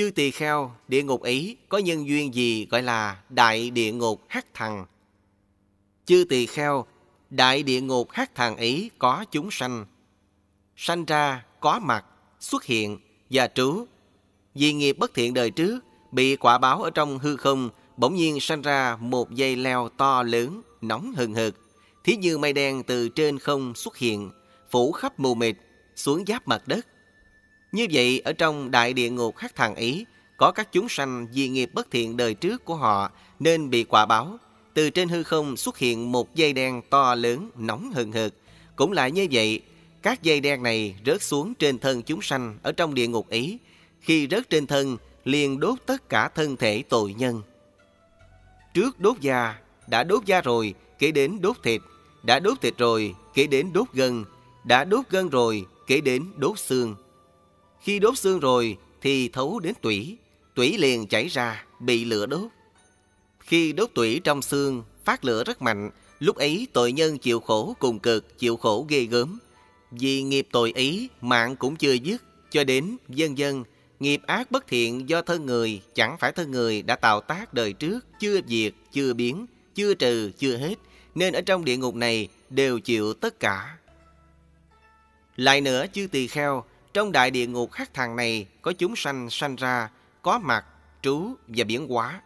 Chư tỳ kheo, địa ngục ấy có nhân duyên gì gọi là đại địa ngục hắc thằng? Chư tỳ kheo, đại địa ngục hắc thằng ấy có chúng sanh. Sanh ra, có mặt, xuất hiện và trú. Vì nghiệp bất thiện đời trước, bị quả báo ở trong hư không, bỗng nhiên sanh ra một dây leo to lớn, nóng hừng hực. Thí như mây đen từ trên không xuất hiện, phủ khắp mù mịt, xuống giáp mặt đất. Như vậy, ở trong đại địa ngục hắc thằng ý có các chúng sanh vì nghiệp bất thiện đời trước của họ nên bị quả báo. Từ trên hư không xuất hiện một dây đen to lớn, nóng hừng hực. Cũng lại như vậy, các dây đen này rớt xuống trên thân chúng sanh ở trong địa ngục ý Khi rớt trên thân, liền đốt tất cả thân thể tội nhân. Trước đốt da, đã đốt da rồi, kể đến đốt thịt, đã đốt thịt rồi, kể đến đốt gân, đã đốt gân rồi, kể đến đốt xương. Khi đốt xương rồi thì thấu đến tủy, tủy liền chảy ra, bị lửa đốt. Khi đốt tủy trong xương, phát lửa rất mạnh, lúc ấy tội nhân chịu khổ cùng cực, chịu khổ ghê gớm. Vì nghiệp tội ấy, mạng cũng chưa dứt, cho đến dân dân, nghiệp ác bất thiện do thân người, chẳng phải thân người đã tạo tác đời trước, chưa diệt, chưa biến, chưa trừ, chưa hết, nên ở trong địa ngục này đều chịu tất cả. Lại nữa, chư tỳ kheo, trong đại địa ngục khắc thằng này có chúng sanh sanh ra, có mặt, trú và biến hóa.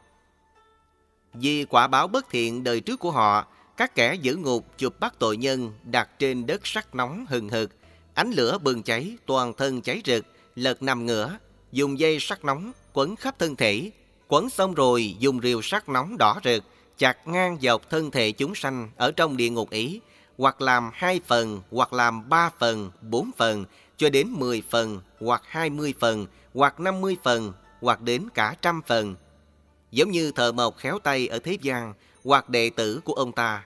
Vì quả báo bất thiện đời trước của họ, các kẻ giữ ngục chụp bắt tội nhân đặt trên đất sắt nóng hừng hực, ánh lửa bừng cháy, toàn thân cháy rực, lật nằm ngửa, dùng dây sắt nóng quấn khắp thân thể, quấn xong rồi dùng rìu sắt nóng đỏ rực, chặt ngang dọc thân thể chúng sanh ở trong địa ngục ấy, hoặc làm hai phần, hoặc làm ba phần, bốn phần, cho đến 10 phần, hoặc 20 phần, hoặc 50 phần, hoặc đến cả trăm phần. Giống như thợ mộc khéo tay ở thế gian, hoặc đệ tử của ông ta.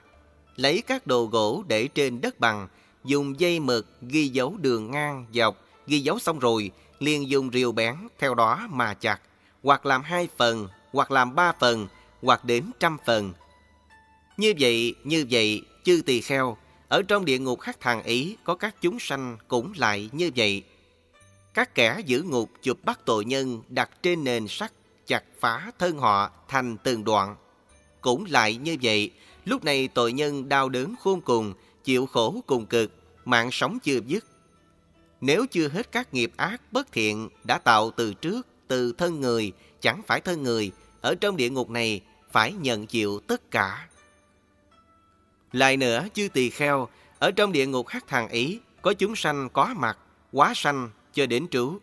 Lấy các đồ gỗ để trên đất bằng, dùng dây mực ghi dấu đường ngang, dọc, ghi dấu xong rồi, liền dùng rìu bén theo đó mà chặt, hoặc làm hai phần, hoặc làm ba phần, hoặc đến trăm phần. Như vậy, như vậy, chư tỳ kheo, ở trong địa ngục khắc thằng ý có các chúng sanh cũng lại như vậy. Các kẻ giữ ngục chụp bắt tội nhân đặt trên nền sắt, chặt phá thân họ thành từng đoạn. Cũng lại như vậy, lúc này tội nhân đau đớn khôn cùng, chịu khổ cùng cực, mạng sống chưa dứt. Nếu chưa hết các nghiệp ác bất thiện đã tạo từ trước, từ thân người, chẳng phải thân người, ở trong địa ngục này phải nhận chịu tất cả. Lại nữa, chư tỳ kheo, ở trong địa ngục hắc thằng ý, có chúng sanh có mặt, quá sanh cho đến trú.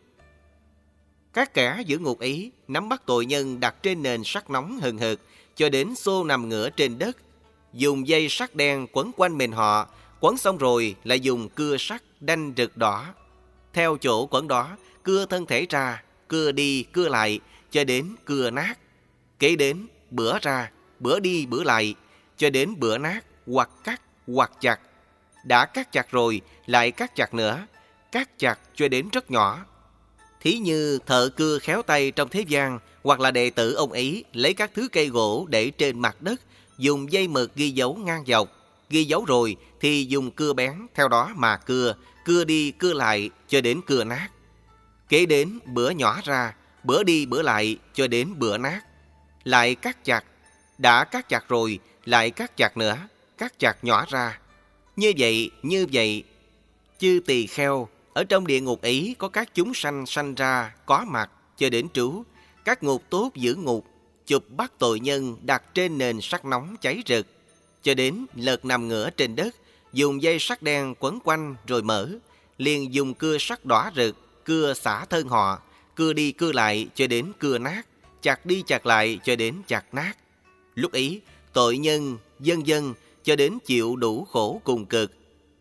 Các kẻ giữ ngục ý nắm bắt tội nhân đặt trên nền sắt nóng hừng hực cho đến xô nằm ngửa trên đất, dùng dây sắt đen quấn quanh mình họ, quấn xong rồi lại dùng cưa sắt đanh rực đỏ. Theo chỗ quấn đó, cưa thân thể ra, cưa đi cưa lại cho đến cưa nát. Kế đến bữa ra, bữa đi bữa lại cho đến bữa nát hoặc cắt hoặc chặt. Đã cắt chặt rồi, lại cắt chặt nữa, cắt chặt cho đến rất nhỏ. Thí như thợ cưa khéo tay trong thế gian, hoặc là đệ tử ông ấy lấy các thứ cây gỗ để trên mặt đất, dùng dây mực ghi dấu ngang dọc. Ghi dấu rồi thì dùng cưa bén theo đó mà cưa, cưa đi cưa lại cho đến cưa nát. Kế đến bữa nhỏ ra, bữa đi bữa lại cho đến bữa nát. Lại cắt chặt, đã cắt chặt rồi, lại cắt chặt nữa cắt chặt nhỏ ra. Như vậy, như vậy, chư tỳ kheo, ở trong địa ngục ấy có các chúng sanh sanh ra, có mặt, cho đến trú. Các ngục tốt giữ ngục, chụp bắt tội nhân đặt trên nền sắt nóng cháy rực, cho đến lợt nằm ngửa trên đất, dùng dây sắt đen quấn quanh rồi mở, liền dùng cưa sắt đỏ rực, cưa xả thân họ, cưa đi cưa lại cho đến cưa nát, chặt đi chặt lại cho đến chặt nát. Lúc ấy, tội nhân, dân dân cho đến chịu đủ khổ cùng cực,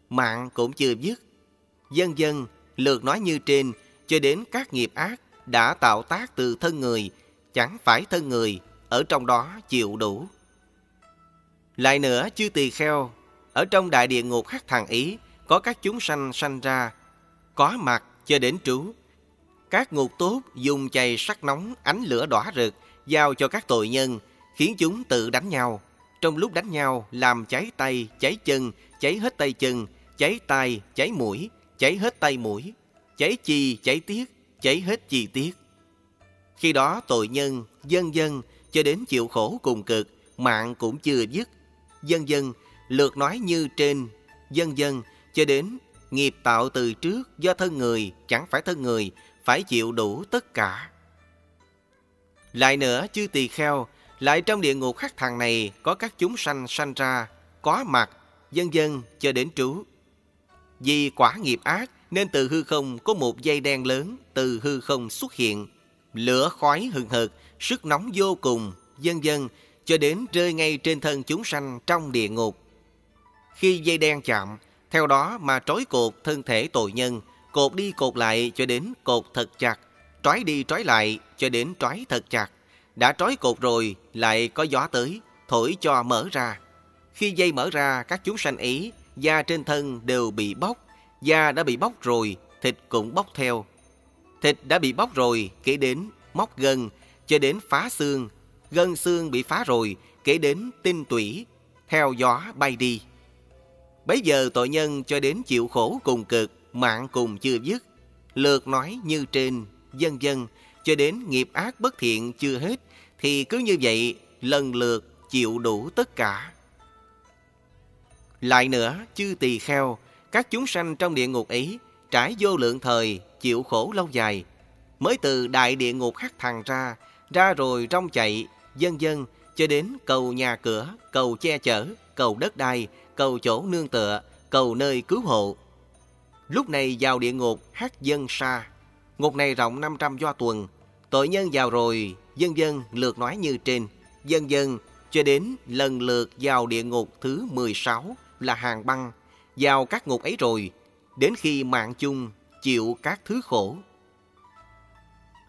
mạng cũng chưa dứt. Dân dân, lượt nói như trên, cho đến các nghiệp ác đã tạo tác từ thân người, chẳng phải thân người, ở trong đó chịu đủ. Lại nữa, chư tỳ kheo, ở trong đại địa ngục khắc thằng ý, có các chúng sanh sanh ra, có mặt cho đến trú. Các ngục tốt dùng chày sắt nóng ánh lửa đỏ rực, giao cho các tội nhân, khiến chúng tự đánh nhau. Trong lúc đánh nhau làm cháy tay, cháy chân, cháy hết tay chân, cháy tay, cháy mũi, cháy hết tay mũi, cháy chi, cháy tiết, cháy hết chi tiết. Khi đó tội nhân, dân dân, cho đến chịu khổ cùng cực, mạng cũng chưa dứt. Dân dân, lượt nói như trên, dân dân, cho đến nghiệp tạo từ trước do thân người, chẳng phải thân người, phải chịu đủ tất cả. Lại nữa, chư tỳ kheo, lại trong địa ngục khắc thằng này có các chúng sanh sanh ra, có mặt, dân dân cho đến trú. Vì quả nghiệp ác nên từ hư không có một dây đen lớn từ hư không xuất hiện. Lửa khói hừng hực, sức nóng vô cùng, dân dân cho đến rơi ngay trên thân chúng sanh trong địa ngục. Khi dây đen chạm, theo đó mà trói cột thân thể tội nhân, cột đi cột lại cho đến cột thật chặt, trói đi trói lại cho đến trói thật chặt. Đã trói cột rồi, lại có gió tới, thổi cho mở ra. Khi dây mở ra, các chúng sanh ấy, da trên thân đều bị bóc. Da đã bị bóc rồi, thịt cũng bóc theo. Thịt đã bị bóc rồi, kể đến móc gân, cho đến phá xương. Gân xương bị phá rồi, kể đến tinh tủy, theo gió bay đi. Bấy giờ tội nhân cho đến chịu khổ cùng cực, mạng cùng chưa dứt. Lượt nói như trên, dân dân, cho đến nghiệp ác bất thiện chưa hết, thì cứ như vậy lần lượt chịu đủ tất cả. Lại nữa, chư tỳ kheo, các chúng sanh trong địa ngục ấy trải vô lượng thời, chịu khổ lâu dài, mới từ đại địa ngục hắc thằng ra, ra rồi rong chạy, dân dân, cho đến cầu nhà cửa, cầu che chở, cầu đất đai, cầu chỗ nương tựa, cầu nơi cứu hộ. Lúc này vào địa ngục hát dân xa, Ngục này rộng 500 do tuần. Tội nhân vào rồi, dân dân lượt nói như trên. Dân dân cho đến lần lượt vào địa ngục thứ 16 là hàng băng. Vào các ngục ấy rồi, đến khi mạng chung chịu các thứ khổ.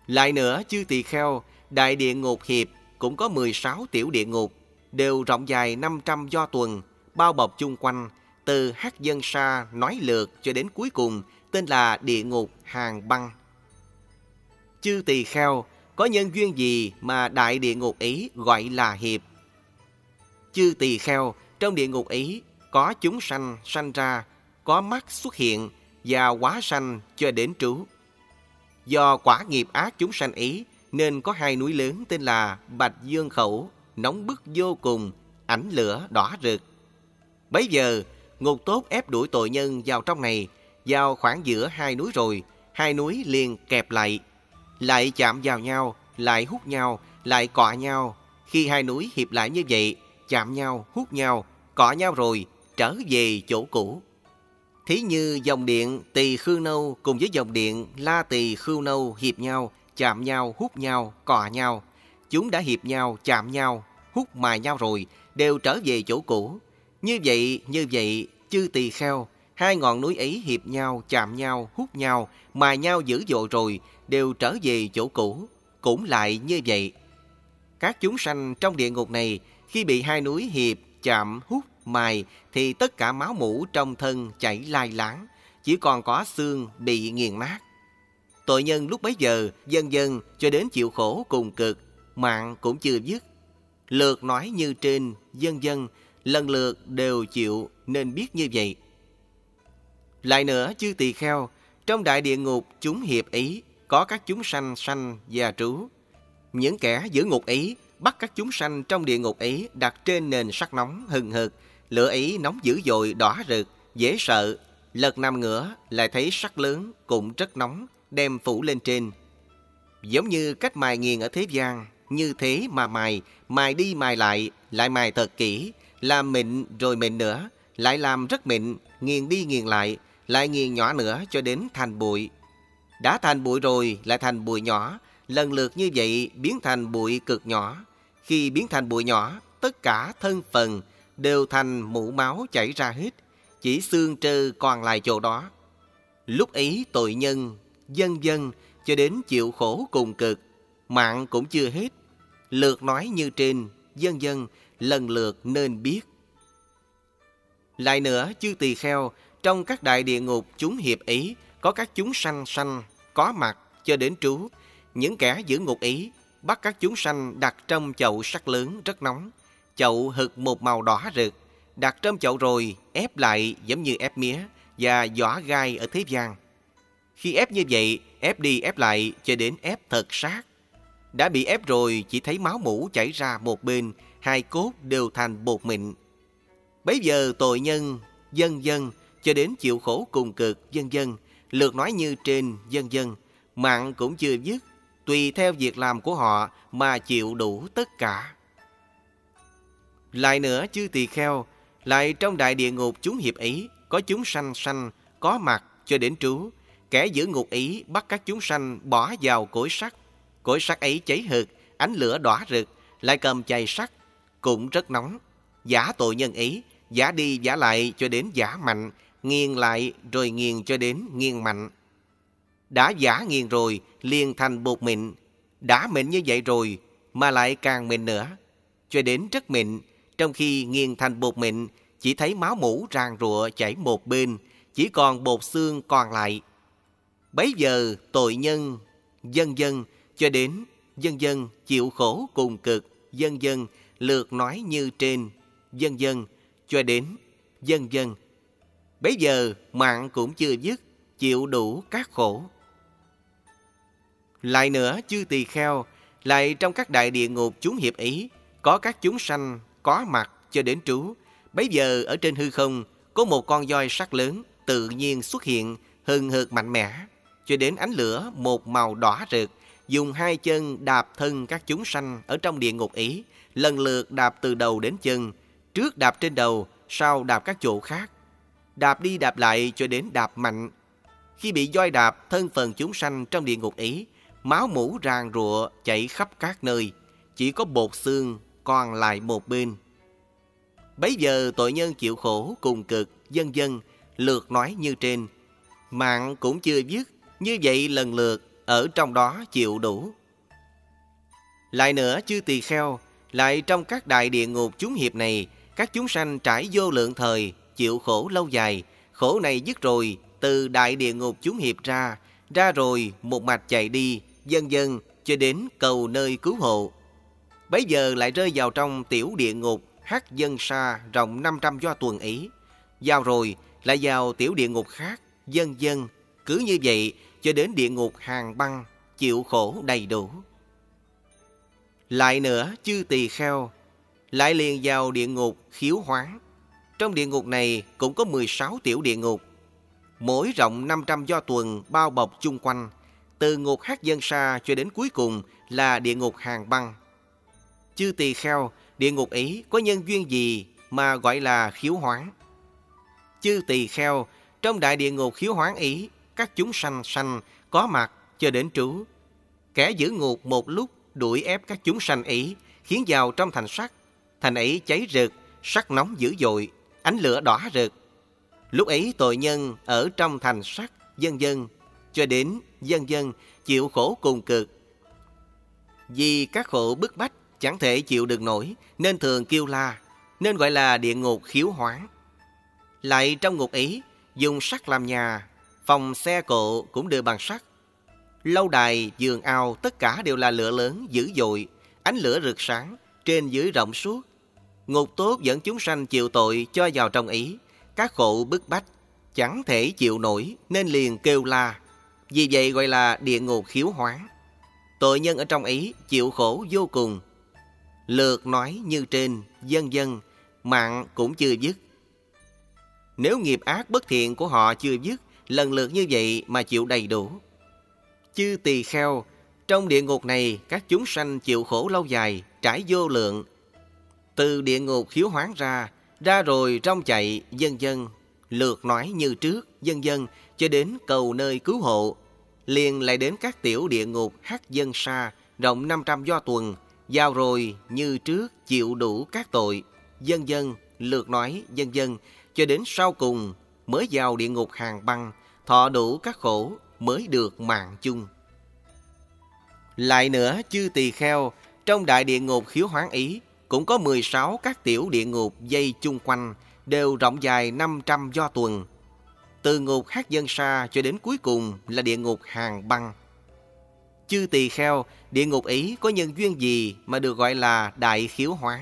Lại nữa, chư tỳ kheo, đại địa ngục hiệp cũng có 16 tiểu địa ngục, đều rộng dài 500 do tuần, bao bọc chung quanh, từ hát dân sa nói lượt cho đến cuối cùng, tên là địa ngục hàng băng. Chư tỳ kheo, có nhân duyên gì mà đại địa ngục ý gọi là hiệp? Chư tỳ kheo, trong địa ngục ý có chúng sanh sanh ra, có mắt xuất hiện và quá sanh cho đến trú. Do quả nghiệp ác chúng sanh ý nên có hai núi lớn tên là Bạch Dương Khẩu, nóng bức vô cùng, ảnh lửa đỏ rực. Bấy giờ, ngục tốt ép đuổi tội nhân vào trong này, vào khoảng giữa hai núi rồi, hai núi liền kẹp lại, lại chạm vào nhau, lại hút nhau, lại cọ nhau. Khi hai núi hiệp lại như vậy, chạm nhau, hút nhau, cọ nhau rồi, trở về chỗ cũ. Thí như dòng điện tỳ khư nâu cùng với dòng điện la tỳ khư nâu hiệp nhau, chạm nhau, hút nhau, cọ nhau. Chúng đã hiệp nhau, chạm nhau, hút mài nhau rồi, đều trở về chỗ cũ. Như vậy, như vậy, chư tỳ kheo, hai ngọn núi ấy hiệp nhau, chạm nhau, hút nhau, mài nhau dữ dội rồi, đều trở về chỗ cũ. Cũng lại như vậy. Các chúng sanh trong địa ngục này, khi bị hai núi hiệp, chạm, hút, mài, thì tất cả máu mũ trong thân chảy lai láng, chỉ còn có xương bị nghiền nát. Tội nhân lúc bấy giờ, dần dần cho đến chịu khổ cùng cực, mạng cũng chưa dứt. Lượt nói như trên, dân dân, lần lượt đều chịu nên biết như vậy. Lại nữa, chư tỳ kheo, trong đại địa ngục chúng hiệp ý, có các chúng sanh sanh và trú. Những kẻ giữ ngục ý bắt các chúng sanh trong địa ngục ý đặt trên nền sắt nóng hừng hực, lửa ý nóng dữ dội đỏ rực, dễ sợ. Lật nằm ngửa lại thấy sắt lớn cũng rất nóng, đem phủ lên trên. Giống như cách mài nghiền ở thế gian, như thế mà mài, mài đi mài lại, lại mài thật kỹ, làm mịn rồi mịn nữa, lại làm rất mịn, nghiền đi nghiền lại, lại nghiền nhỏ nữa cho đến thành bụi. Đã thành bụi rồi lại thành bụi nhỏ, lần lượt như vậy biến thành bụi cực nhỏ. Khi biến thành bụi nhỏ, tất cả thân phần đều thành mũ máu chảy ra hết, chỉ xương trơ còn lại chỗ đó. Lúc ấy tội nhân, dân dân cho đến chịu khổ cùng cực, mạng cũng chưa hết. Lượt nói như trên, dân dân lần lượt nên biết. Lại nữa, chư tỳ kheo, trong các đại địa ngục chúng hiệp ý, có các chúng sanh sanh, có mặt cho đến trú. Những kẻ giữ ngục ý, bắt các chúng sanh đặt trong chậu sắt lớn rất nóng. Chậu hực một màu đỏ rực, đặt trong chậu rồi ép lại giống như ép mía và giỏ gai ở thế gian. Khi ép như vậy, ép đi ép lại cho đến ép thật sát. Đã bị ép rồi chỉ thấy máu mũ chảy ra một bên, hai cốt đều thành bột mịn. Bấy giờ tội nhân, dân dân, cho đến chịu khổ cùng cực, dân dân, lượt nói như trên, dân dân, mạng cũng chưa dứt, tùy theo việc làm của họ mà chịu đủ tất cả. Lại nữa chư tỳ kheo, lại trong đại địa ngục chúng hiệp ý, có chúng sanh sanh, có mặt cho đến trú. Kẻ giữ ngục ý bắt các chúng sanh bỏ vào cối sắt. Cối sắt ấy cháy hực, ánh lửa đỏ rực, lại cầm chày sắt, cũng rất nóng. Giả tội nhân ý, giả đi giả lại cho đến giả mạnh, nghiền lại rồi nghiền cho đến nghiền mạnh. Đã giả nghiền rồi, liền thành bột mịn. Đã mịn như vậy rồi, mà lại càng mịn nữa. Cho đến rất mịn, trong khi nghiền thành bột mịn, chỉ thấy máu mũ ràng rụa chảy một bên, chỉ còn bột xương còn lại. Bấy giờ tội nhân, dân dân, cho đến dân dân chịu khổ cùng cực, dân dân lượt nói như trên, dân dân, cho đến dân dân. Bấy giờ mạng cũng chưa dứt, chịu đủ các khổ. Lại nữa, chư tỳ kheo, lại trong các đại địa ngục chúng hiệp ý, có các chúng sanh có mặt cho đến trú. Bấy giờ ở trên hư không có một con voi sắc lớn tự nhiên xuất hiện hừng hực mạnh mẽ cho đến ánh lửa một màu đỏ rực dùng hai chân đạp thân các chúng sanh ở trong địa ngục ý lần lượt đạp từ đầu đến chân trước đạp trên đầu sau đạp các chỗ khác đạp đi đạp lại cho đến đạp mạnh khi bị doi đạp thân phần chúng sanh trong địa ngục ý máu mũ ràng rụa chảy khắp các nơi chỉ có bột xương còn lại một bên. Bấy giờ tội nhân chịu khổ cùng cực, dân dân, lượt nói như trên. Mạng cũng chưa dứt, như vậy lần lượt, ở trong đó chịu đủ. Lại nữa, chư tỳ kheo, lại trong các đại địa ngục chúng hiệp này, các chúng sanh trải vô lượng thời, chịu khổ lâu dài, khổ này dứt rồi, từ đại địa ngục chúng hiệp ra, ra rồi một mạch chạy đi, dần dần cho đến cầu nơi cứu hộ. Bấy giờ lại rơi vào trong tiểu địa ngục hát dân sa rộng 500 do tuần ý. Vào rồi lại vào tiểu địa ngục khác, dân dân. Cứ như vậy cho đến địa ngục hàng băng, chịu khổ đầy đủ. Lại nữa, chư tỳ kheo, lại liền vào địa ngục khiếu hoáng. Trong địa ngục này cũng có 16 tiểu địa ngục. Mỗi rộng 500 do tuần bao bọc chung quanh. Từ ngục hắc dân sa cho đến cuối cùng là địa ngục hàng băng. Chư tỳ kheo, địa ngục ấy có nhân duyên gì mà gọi là khiếu hoáng? Chư tỳ kheo, trong đại địa ngục khiếu hoáng ý, các chúng sanh sanh có mặt cho đến trú. Kẻ giữ ngục một lúc đuổi ép các chúng sanh ý khiến vào trong thành sắt. Thành ấy cháy rực, sắc nóng dữ dội, ánh lửa đỏ rực. Lúc ấy tội nhân ở trong thành sắt, dân dân, cho đến dân dân chịu khổ cùng cực. Vì các khổ bức bách chẳng thể chịu được nổi, nên thường kêu la, nên gọi là địa ngục khiếu hoáng. Lại trong ngục ấy, dùng sắt làm nhà, phòng xe cộ cũng đều bằng sắt. Lâu đài, giường ao, tất cả đều là lửa lớn, dữ dội, ánh lửa rực sáng, trên dưới rộng suốt. Ngục tốt dẫn chúng sanh chịu tội cho vào trong ý, các khổ bức bách, chẳng thể chịu nổi nên liền kêu la. Vì vậy gọi là địa ngục khiếu hóa. Tội nhân ở trong ý chịu khổ vô cùng, Lượt nói như trên, dân dân, mạng cũng chưa dứt. Nếu nghiệp ác bất thiện của họ chưa dứt, lần lượt như vậy mà chịu đầy đủ. Chư tỳ kheo, trong địa ngục này các chúng sanh chịu khổ lâu dài, trải vô lượng. Từ địa ngục khiếu hoán ra, ra rồi trong chạy, dân dân, lượt nói như trước, dân dân, cho đến cầu nơi cứu hộ. Liền lại đến các tiểu địa ngục hát dân sa, rộng 500 do tuần, Giao rồi như trước chịu đủ các tội, dân dân, lượt nói dân dân, cho đến sau cùng mới vào địa ngục hàng băng, thọ đủ các khổ mới được mạng chung. Lại nữa, chư tỳ kheo, trong đại địa ngục khiếu hoán ý, cũng có 16 các tiểu địa ngục dây chung quanh, đều rộng dài 500 do tuần. Từ ngục hát dân sa cho đến cuối cùng là địa ngục hàng băng. Chư tỳ kheo, địa ngục ấy có nhân duyên gì mà được gọi là đại khiếu hoán?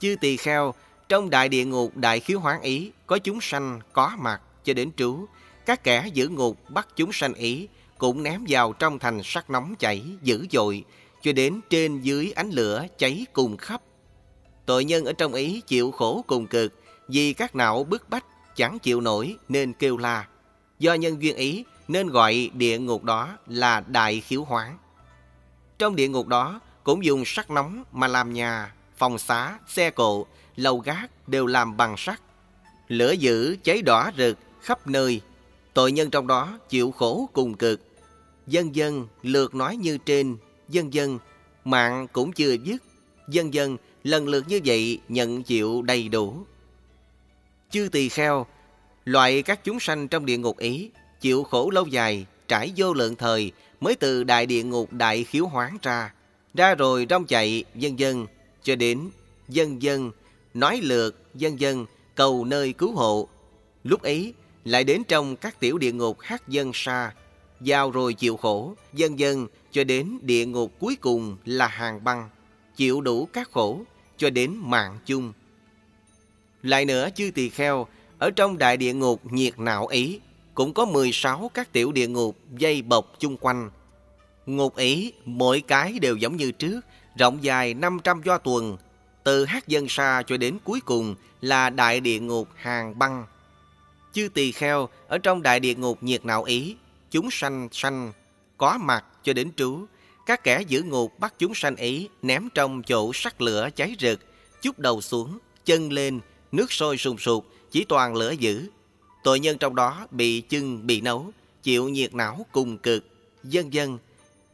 Chư tỳ kheo, trong đại địa ngục đại khiếu hoán ý có chúng sanh có mặt cho đến trú. Các kẻ giữ ngục bắt chúng sanh ý cũng ném vào trong thành sắt nóng chảy dữ dội, cho đến trên dưới ánh lửa cháy cùng khắp. Tội nhân ở trong ý chịu khổ cùng cực, vì các não bức bách chẳng chịu nổi nên kêu la. Do nhân duyên ý nên gọi địa ngục đó là đại khiếu hoáng. Trong địa ngục đó cũng dùng sắt nóng mà làm nhà, phòng xá, xe cộ, lầu gác đều làm bằng sắt. Lửa dữ cháy đỏ rực khắp nơi, tội nhân trong đó chịu khổ cùng cực. Dân dân lượt nói như trên, dân dân mạng cũng chưa dứt, dân dân lần lượt như vậy nhận chịu đầy đủ. Chư tỳ kheo, loại các chúng sanh trong địa ngục ý, chịu khổ lâu dài, trải vô lượng thời, mới từ đại địa ngục đại khiếu hoán ra, ra rồi rong chạy, dân dân, cho đến dân dân, nói lượt, dân dân, cầu nơi cứu hộ. Lúc ấy, lại đến trong các tiểu địa ngục hát dân xa, giao rồi chịu khổ, dần dần cho đến địa ngục cuối cùng là hàng băng, chịu đủ các khổ, cho đến mạng chung. Lại nữa, chư tỳ kheo, ở trong đại địa ngục nhiệt não ý, cũng có 16 các tiểu địa ngục dây bọc chung quanh. Ngục ý, mỗi cái đều giống như trước, rộng dài 500 do tuần, từ hát dân xa cho đến cuối cùng là đại địa ngục hàng băng. Chư tỳ kheo ở trong đại địa ngục nhiệt não ý, chúng sanh sanh, có mặt cho đến trú. Các kẻ giữ ngục bắt chúng sanh ấy ném trong chỗ sắc lửa cháy rực, chút đầu xuống, chân lên, nước sôi sùng sục, chỉ toàn lửa dữ. Tội nhân trong đó bị chưng, bị nấu, chịu nhiệt não cùng cực, dân dân.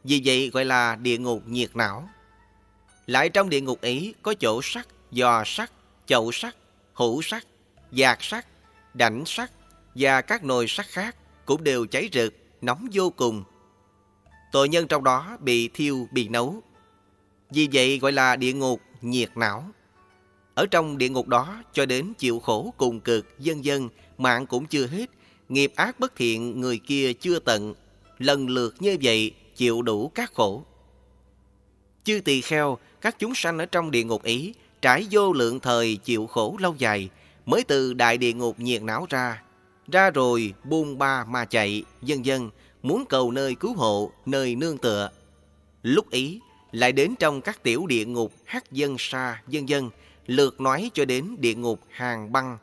Vì vậy gọi là địa ngục nhiệt não. Lại trong địa ngục ấy có chỗ sắt, giò sắt, chậu sắt, hũ sắt, giạc sắt, đảnh sắt và các nồi sắt khác cũng đều cháy rực, nóng vô cùng. Tội nhân trong đó bị thiêu, bị nấu. Vì vậy gọi là địa ngục nhiệt não. Ở trong địa ngục đó cho đến chịu khổ cùng cực, dân dân, mạng cũng chưa hết, nghiệp ác bất thiện người kia chưa tận, lần lượt như vậy chịu đủ các khổ. Chư tỳ kheo, các chúng sanh ở trong địa ngục ý, trải vô lượng thời chịu khổ lâu dài, mới từ đại địa ngục nhiệt não ra. Ra rồi buông ba mà chạy, dân dân, muốn cầu nơi cứu hộ, nơi nương tựa. Lúc ý, lại đến trong các tiểu địa ngục hát dân xa, dân dân, lượt nói cho đến địa ngục hàng băng,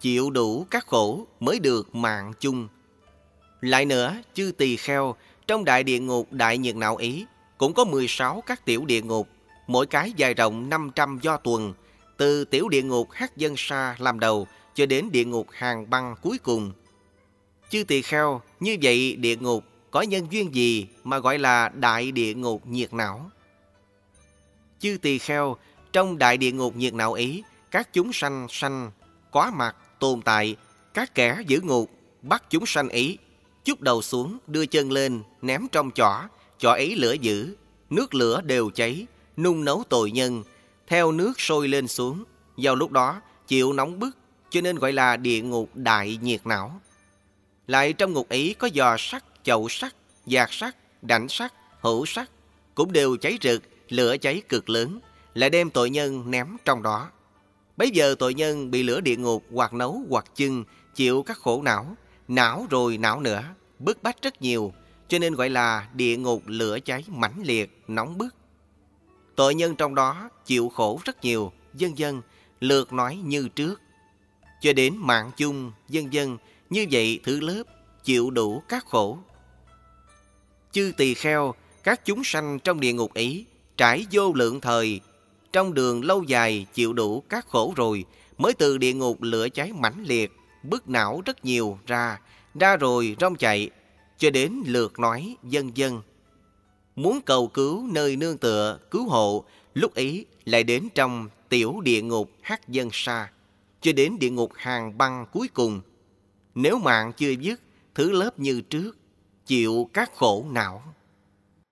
chịu đủ các khổ mới được mạng chung. Lại nữa, chư tỳ kheo, trong đại địa ngục đại nhiệt não ý, cũng có 16 các tiểu địa ngục, mỗi cái dài rộng 500 do tuần, từ tiểu địa ngục hát dân sa làm đầu cho đến địa ngục hàng băng cuối cùng. Chư tỳ kheo, như vậy địa ngục có nhân duyên gì mà gọi là đại địa ngục nhiệt não? Chư tỳ kheo, trong đại địa ngục nhiệt não ấy, các chúng sanh sanh, quá mặt, tồn tại, các kẻ giữ ngục, bắt chúng sanh ấy, chút đầu xuống, đưa chân lên, ném trong chỏ, chỏ ấy lửa dữ, nước lửa đều cháy, nung nấu tội nhân, theo nước sôi lên xuống. Vào lúc đó, chịu nóng bức, cho nên gọi là địa ngục đại nhiệt não. Lại trong ngục ấy có giò sắt, chậu sắt, giạc sắt, đảnh sắt, hữu sắt, cũng đều cháy rực, lửa cháy cực lớn, lại đem tội nhân ném trong đó. Bây giờ tội nhân bị lửa địa ngục hoặc nấu hoặc chưng, chịu các khổ não, não rồi não nữa, bức bách rất nhiều, cho nên gọi là địa ngục lửa cháy mãnh liệt, nóng bức. Tội nhân trong đó chịu khổ rất nhiều, dân dân, lượt nói như trước. Cho đến mạng chung, dân dân, như vậy thứ lớp, chịu đủ các khổ. Chư tỳ kheo, các chúng sanh trong địa ngục ấy, trải vô lượng thời, trong đường lâu dài chịu đủ các khổ rồi, mới từ địa ngục lửa cháy mãnh liệt, bức não rất nhiều ra, ra rồi rong chạy, cho đến lượt nói dân dân. Muốn cầu cứu nơi nương tựa, cứu hộ, lúc ấy lại đến trong tiểu địa ngục hát dân xa, cho đến địa ngục hàng băng cuối cùng. Nếu mạng chưa dứt, thứ lớp như trước, chịu các khổ não.